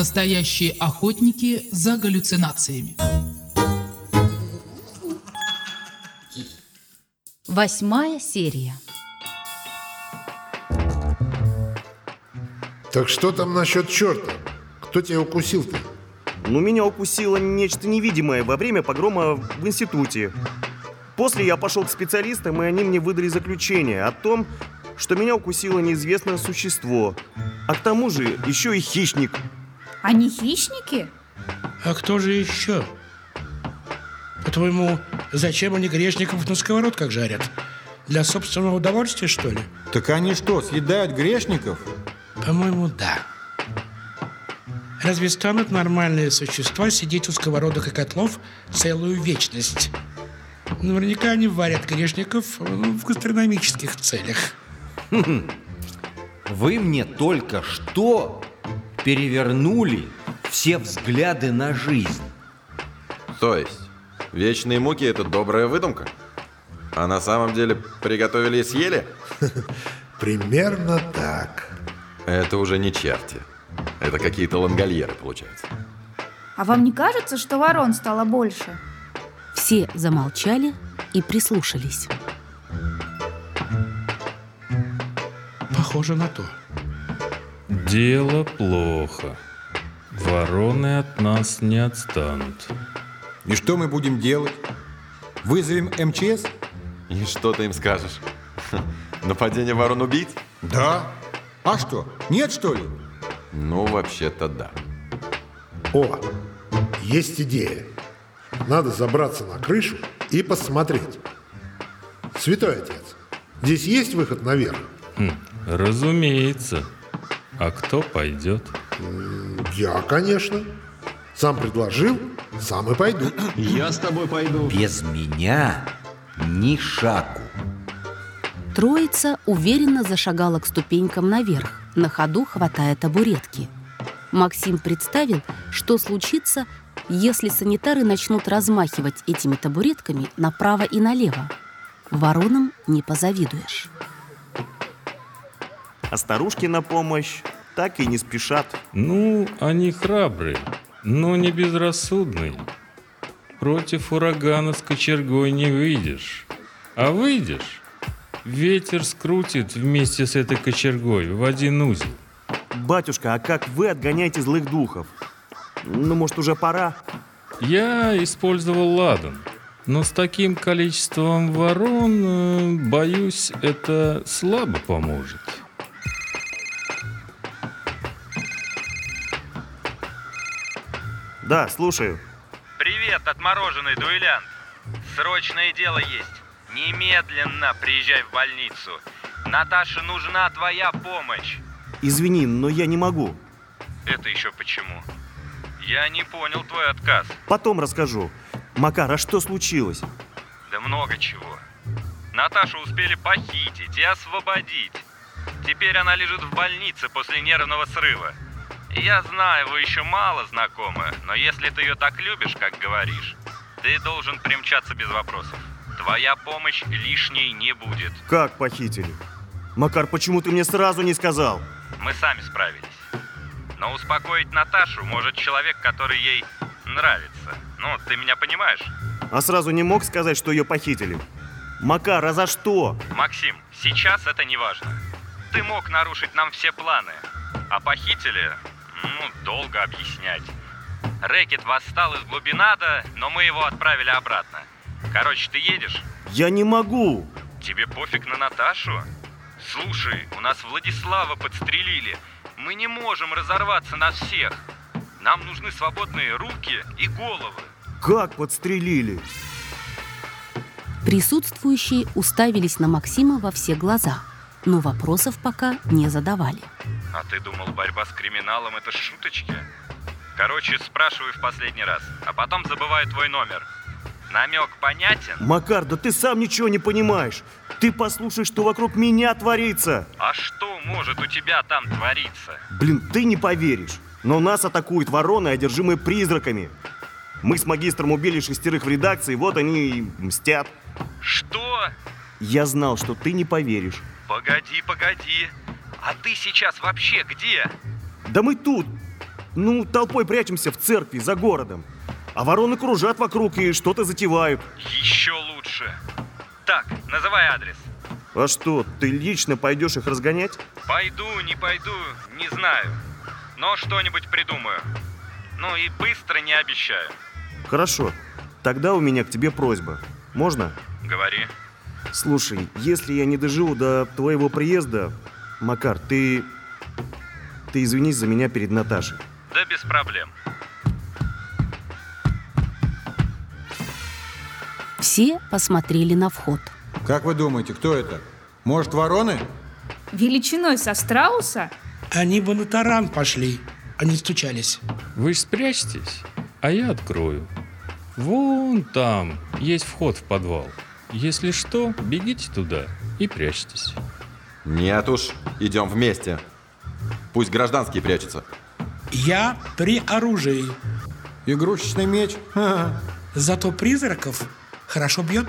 Настоящие охотники за галлюцинациями. Восьмая серия. Так что там насчет черта? Кто тебя укусил-то? Ну, меня укусило нечто невидимое во время погрома в институте. После я пошел к специалистам, и они мне выдали заключение о том, что меня укусило неизвестное существо. А к тому же еще и хищник. Они хищники? А кто же еще? По-твоему, зачем они грешников на сковородках жарят? Для собственного удовольствия, что ли? Так они что, съедают грешников? По-моему, да. Разве станут нормальные существа сидеть у сковородок и котлов целую вечность? Наверняка они варят грешников в гастрономических целях. Вы мне только что перевернули все взгляды на жизнь. То есть, вечные муки – это добрая выдумка? А на самом деле приготовили и съели? Примерно так. Это уже не черти. Это какие-то лангольеры, получается. А вам не кажется, что ворон стало больше? Все замолчали и прислушались. Похоже на то. Дело плохо. Вороны от нас не отстанут. И что мы будем делать? Вызовем МЧС? И что ты им скажешь? Нападение ворон убить? Да. А что, нет что ли? Ну, вообще-то да. О, есть идея. Надо забраться на крышу и посмотреть. Святой отец, здесь есть выход наверх? Хм, разумеется. А кто пойдет? Я, конечно. Сам предложил, сам и пойду. Я с тобой пойду. Без меня ни шагу. Троица уверенно зашагала к ступенькам наверх, на ходу хватая табуретки. Максим представил, что случится, если санитары начнут размахивать этими табуретками направо и налево. Воронам не позавидуешь. А старушки на помощь так и не спешат. Ну, они храбрые, но не безрассудные. Против урагана с кочергой не выйдешь. А выйдешь, ветер скрутит вместе с этой кочергой в один узел. Батюшка, а как вы отгоняете злых духов? Ну, может, уже пора? Я использовал ладан, но с таким количеством ворон, э, боюсь, это слабо поможет. Да, слушаю. Привет, отмороженный дуэлянт. Срочное дело есть. Немедленно приезжай в больницу. Наташе нужна твоя помощь. Извини, но я не могу. Это еще почему? Я не понял твой отказ. Потом расскажу. Макар, а что случилось? Да много чего. Наташу успели похитить и освободить. Теперь она лежит в больнице после нервного срыва. Я знаю, вы еще мало знакомы, но если ты ее так любишь, как говоришь, ты должен примчаться без вопросов. Твоя помощь лишней не будет. Как похитили? Макар, почему ты мне сразу не сказал? Мы сами справились. Но успокоить Наташу может человек, который ей нравится. Ну, ты меня понимаешь? А сразу не мог сказать, что ее похитили? Макар, а за что? Максим, сейчас это не важно. Ты мог нарушить нам все планы. А похитили, ну, долго объяснять. Рэкет восстал из глубинада, но мы его отправили обратно. Короче, ты едешь? Я не могу. Тебе пофиг на Наташу? Слушай, у нас Владислава подстрелили. Мы не можем разорваться на всех. Нам нужны свободные руки и головы. Как подстрелили? Присутствующие уставились на Максима во все глаза, но вопросов пока не задавали. А ты думал, борьба с криминалом это шуточки? Короче, спрашиваю в последний раз, а потом забываю твой номер. Намек понятен? Макар, да ты сам ничего не понимаешь. Ты послушай, что вокруг меня творится. А что может у тебя там твориться? Блин, ты не поверишь. Но нас атакуют вороны, одержимые призраками. Мы с магистром убили шестерых в редакции, вот они и мстят. Что? Я знал, что ты не поверишь. Погоди, погоди. А ты сейчас вообще где? Да мы тут. Ну, толпой прячемся в церкви за городом. А вороны кружат вокруг и что-то затевают. Еще лучше. Так, называй адрес. А что, ты лично пойдешь их разгонять? Пойду, не пойду, не знаю. Но что-нибудь придумаю. Ну и быстро не обещаю. Хорошо. Тогда у меня к тебе просьба. Можно? Говори. Слушай, если я не доживу до твоего приезда, Макар, ты... Ты извинись за меня перед Наташей. Да без проблем. Все посмотрели на вход. Как вы думаете, кто это? Может, вороны? Величиной со страуса? Они бы на таран пошли, они стучались. Вы ж спрячьтесь, а я открою. Вон там есть вход в подвал. Если что, бегите туда и прячьтесь. Нет уж, идем вместе. Пусть гражданские прячутся. Я при оружии. Игрушечный меч? Ха-ха. Зато призраков хорошо бьет.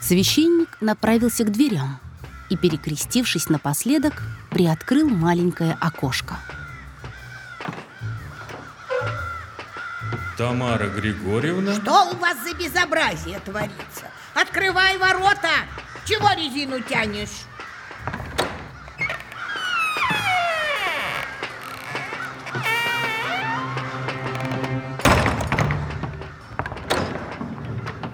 Священник направился к дверям и, перекрестившись напоследок, приоткрыл маленькое окошко. Тамара Григорьевна? Что у вас за безобразие творится? Открывай ворота! Чего резину тянешь?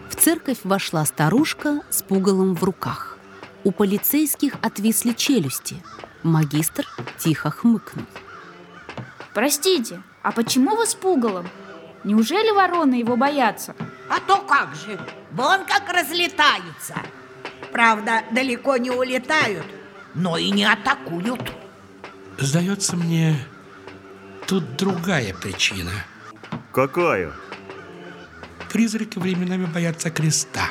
В церковь вошла старушка с пугалом в руках. У полицейских отвисли челюсти. Магистр тихо хмыкнул. Простите, а почему вы с пугалом? Неужели вороны его боятся? А то как же, вон как разлетаются. Правда, далеко не улетают, но и не атакуют. Сдается мне, тут другая причина. Какая? Призраки временами боятся креста.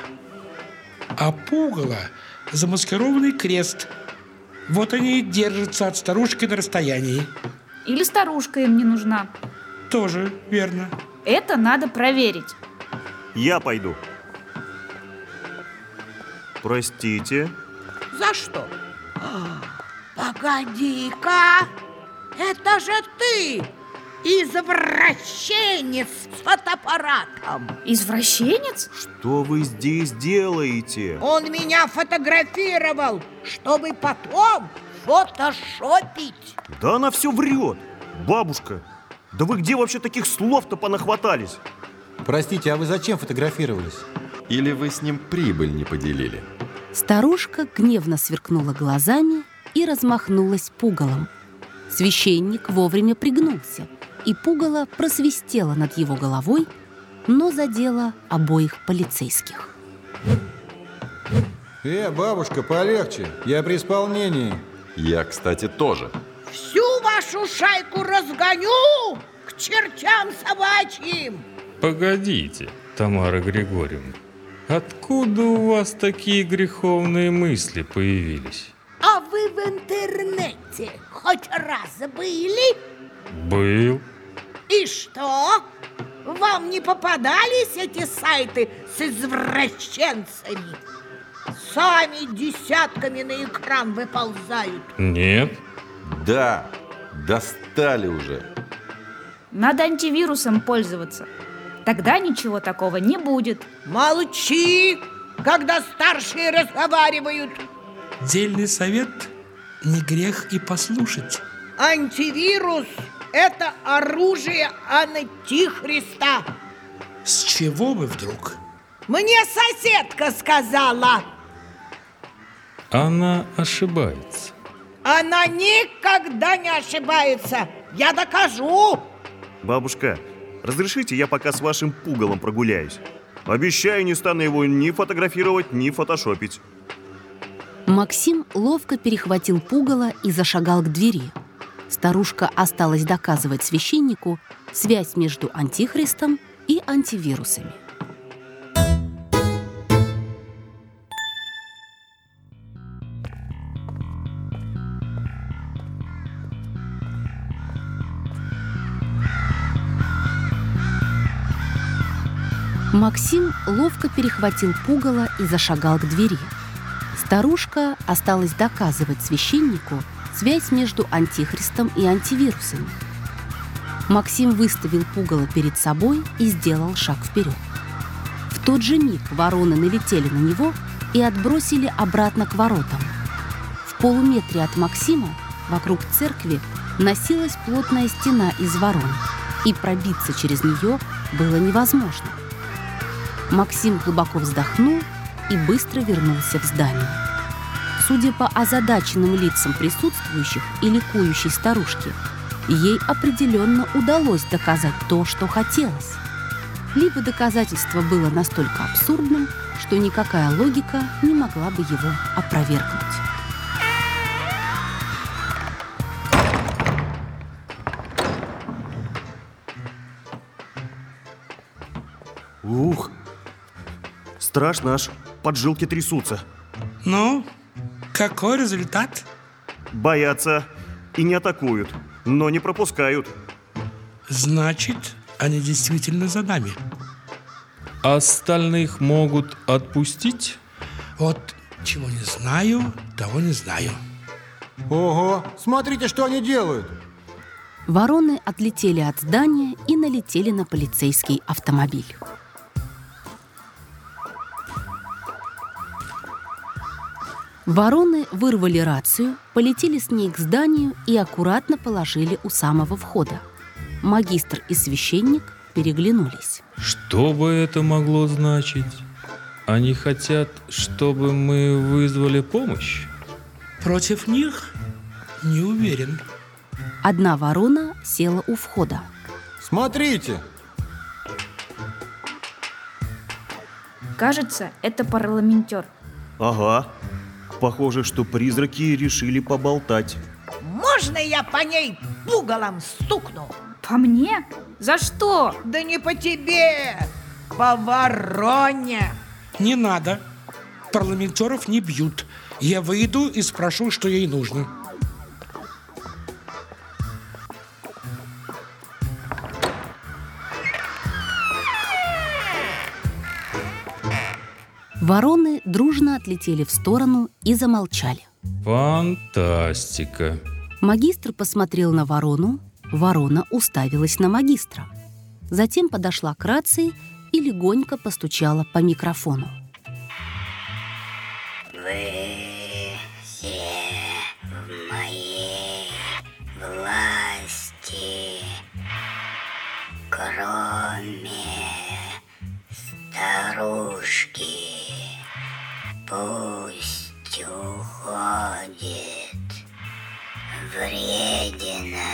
А пугало – замаскированный крест. Вот они и держатся от старушки на расстоянии. Или старушка им не нужна? Тоже верно. Это надо проверить. Я пойду. Простите. За что? А, Погоди-ка, это же ты, извращенец с фотоаппаратом. Извращенец? Что вы здесь делаете? Он меня фотографировал, чтобы потом фотошопить. Да она все врет. Бабушка, да вы где вообще таких слов-то понахватались? Простите, а вы зачем фотографировались? Или вы с ним прибыль не поделили? Старушка гневно сверкнула глазами и размахнулась пугалом. Священник вовремя пригнулся, и пугало просвистело над его головой, но задело обоих полицейских. Э, бабушка, полегче. Я при исполнении. Я, кстати, тоже. Всю вашу шайку разгоню к чертям собачьим. Погодите, Тамара Григорьевна. Откуда у вас такие греховные мысли появились? А вы в интернете хоть раз были? Был. И что? Вам не попадались эти сайты с извращенцами? Сами десятками на экран выползают. Нет. Да, достали уже. Надо антивирусом пользоваться. Тогда ничего такого не будет. Молчи, когда старшие разговаривают. Дельный совет – не грех и послушать. Антивирус – это оружие антихриста. С чего вы вдруг? Мне соседка сказала. Она ошибается. Она никогда не ошибается. Я докажу. Бабушка, разрешите я пока с вашим пугалом прогуляюсь? Обещаю, не стану его ни фотографировать, ни фотошопить. Максим ловко перехватил пугало и зашагал к двери. Старушка осталась доказывать священнику связь между антихристом и антивирусами. Максим ловко перехватил пугало и зашагал к двери. Старушка осталась доказывать священнику связь между антихристом и антивирусами. Максим выставил пугало перед собой и сделал шаг вперед. В тот же миг вороны налетели на него и отбросили обратно к воротам. В полуметре от Максима вокруг церкви носилась плотная стена из ворон, и пробиться через нее было невозможно. Максим глубоко вздохнул и быстро вернулся в здание. Судя по озадаченным лицам присутствующих и ликующей старушки, ей определенно удалось доказать то, что хотелось. Либо доказательство было настолько абсурдным, что никакая логика не могла бы его опровергнуть. Страшно аж, поджилки трясутся. Ну, какой результат? Боятся и не атакуют, но не пропускают. Значит, они действительно за нами. Остальных могут отпустить? Вот чего не знаю, того не знаю. Ого, смотрите, что они делают. Вороны отлетели от здания и налетели на полицейский автомобиль. Вороны вырвали рацию, полетели с ней к зданию и аккуратно положили у самого входа. Магистр и священник переглянулись. Что бы это могло значить? Они хотят, чтобы мы вызвали помощь? Против них не уверен. Одна ворона села у входа. Смотрите, Кажется, это парламентер. Ага, похоже, что призраки решили поболтать. Можно я по ней пугалом стукну? По мне? За что? Да не по тебе, по вороне. Не надо. Парламентеров не бьют. Я выйду и спрошу, что ей нужно. Вороны дружно отлетели в сторону и замолчали. Фантастика. Магистр посмотрел на ворону, ворона уставилась на магистра. Затем подошла к рации и легонько постучала по микрофону. Вы все в моей власти, кроме старушки. Пусть уходит. Вредина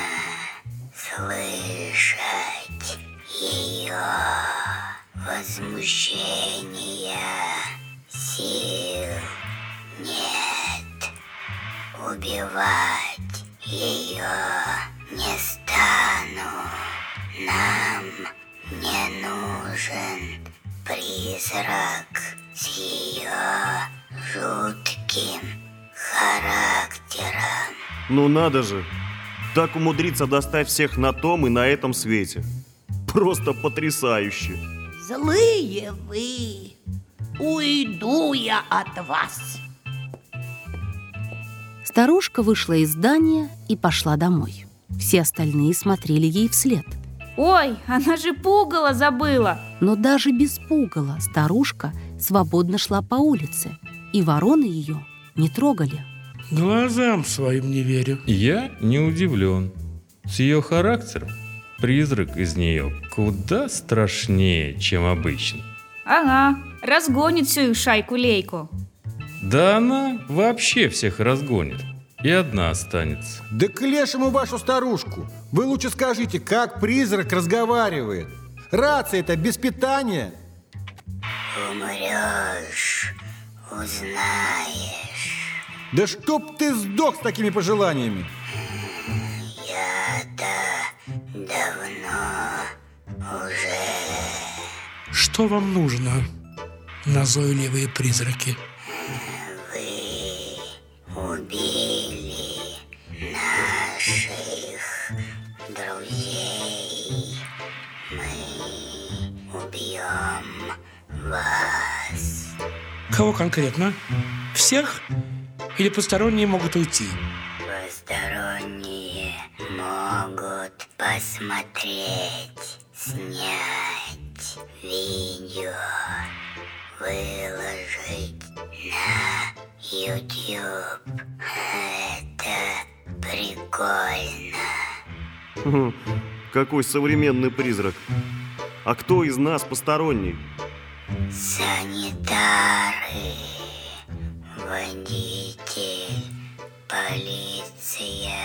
слышать ее возмущения сил нет. Убивать ее не стану. Нам не нужен призрак Ну надо же, так умудриться достать всех на том и на этом свете. Просто потрясающе. Злые вы. Уйду я от вас. Старушка вышла из здания и пошла домой. Все остальные смотрели ей вслед. Ой, она же пугало забыла. Но даже без пугала старушка свободно шла по улице, и вороны ее не трогали. Глазам своим не верю. Я не удивлен. С ее характером призрак из нее куда страшнее, чем обычно. Ага, разгонит всю их шайку-лейку. Да она вообще всех разгонит. И одна останется. Да к лешему вашу старушку. Вы лучше скажите, как призрак разговаривает. Рация это без питания. Умрешь, узнаешь. Да чтоб ты сдох с такими пожеланиями. Я-то давно уже... Что вам нужно, назойливые призраки? Вы убили наших друзей. Мы убьем вас. Кого конкретно? Всех? Или посторонние могут уйти? посторонние могут посмотреть, снять видео, выложить на YouTube. Это прикольно. Хм, Какой современный призрак. А кто из нас посторонний? Санитары, водитель, полиция,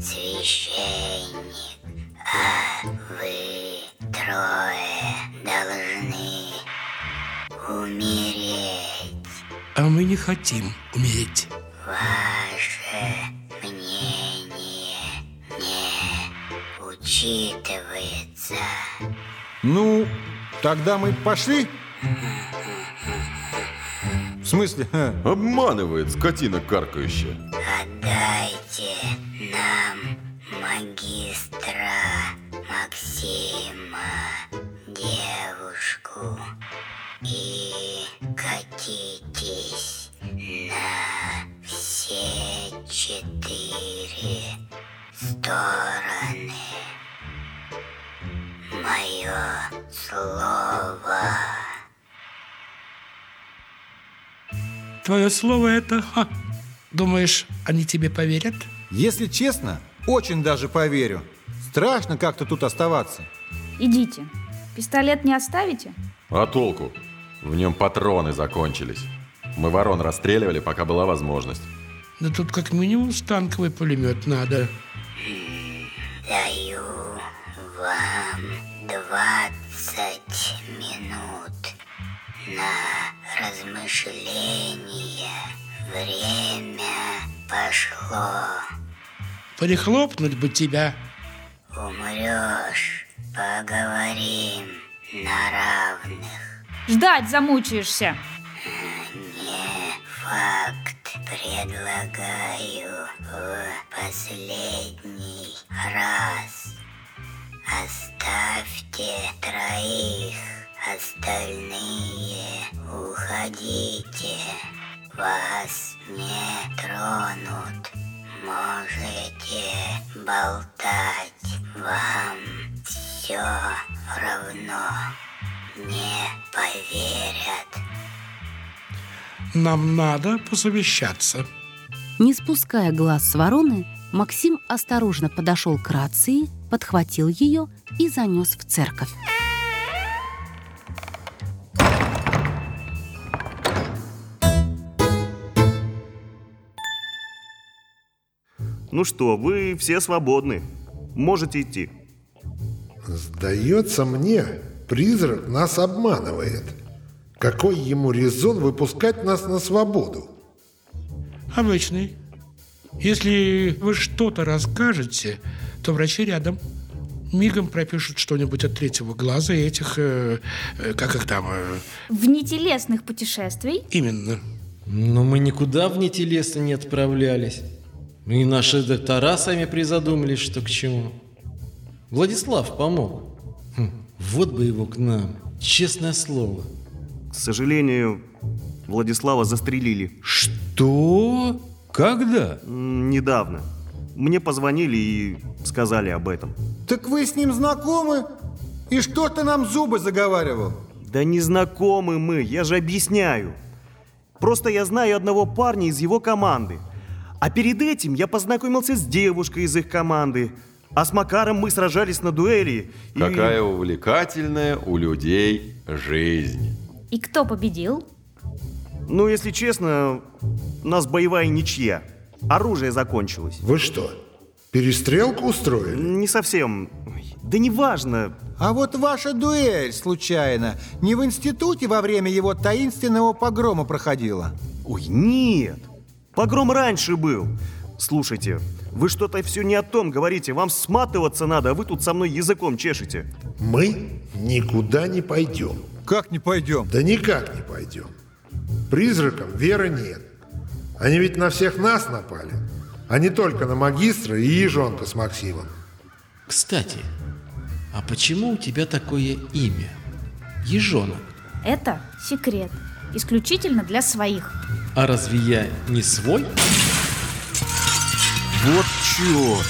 священник, а вы трое должны умереть. А мы не хотим умереть. Ваше мнение не учитывается. Ну, тогда мы пошли? В смысле? Обманывает скотина каркающая. Отдайте нам магистра Максима девушку и катитесь на все четыре стороны. Твое слово это... ха. Думаешь, они тебе поверят? Если честно, очень даже поверю. Страшно как-то тут оставаться. Идите. Пистолет не оставите? А толку? В нем патроны закончились. Мы ворон расстреливали, пока была возможность. Да тут как минимум станковый пулемет надо. Даю вам 20 минут на размышление. Время пошло. Прихлопнуть бы тебя. Умрешь, поговорим на равных. Ждать замучаешься. Не факт. Предлагаю в последний раз. Оставьте троих, остальные уходите. Вас не тронут. Можете болтать. Вам все равно не поверят. Нам надо посовещаться. Не спуская глаз с вороны, Максим осторожно подошел к рации, подхватил ее и занес в церковь. Ну что, вы все свободны. Можете идти. Сдается мне, призрак нас обманывает. Какой ему резон выпускать нас на свободу? Обычный. Если вы что-то расскажете, то врачи рядом. Мигом пропишут что-нибудь от третьего глаза и этих, э, э, как их там, э, Внетелесных путешествий? именно. Но мы никуда в нетелесно не отправлялись. И наши доктора сами призадумались, что к чему. Владислав помог. Хм, вот бы его к нам, честное слово. К сожалению, Владислава застрелили. Что? Когда? Недавно. Мне позвонили и сказали об этом. Так вы с ним знакомы? И что ты нам зубы заговаривал? Да не знакомы мы, я же объясняю. Просто я знаю одного парня из его команды. А перед этим я познакомился с девушкой из их команды. А с Макаром мы сражались на дуэли. и- Какая увлекательная у людей жизнь. И кто победил? Ну, если честно, у нас боевая ничья. Оружие закончилось. Вы что, перестрелку устроили? Не совсем. Да неважно. А вот ваша дуэль, случайно, не в институте во время его таинственного погрома проходила? Ой, нет. Погром раньше был. Слушайте, вы что-то все не о том говорите. Вам сматываться надо, а вы тут со мной языком чешете. Мы никуда не пойдем. Как не пойдем? Да никак не пойдем. Призракам веры нет. Они ведь на всех нас напали, а не только на магистра и ежонка с Максимом. Кстати, а почему у тебя такое имя? Ежонок. Это секрет. Исключительно для своих. А разве я не свой? Вот черт!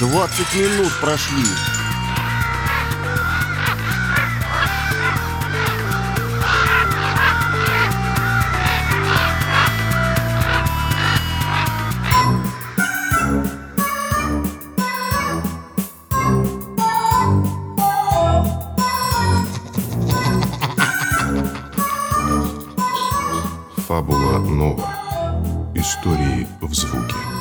20 минут прошли. Истории в звуке.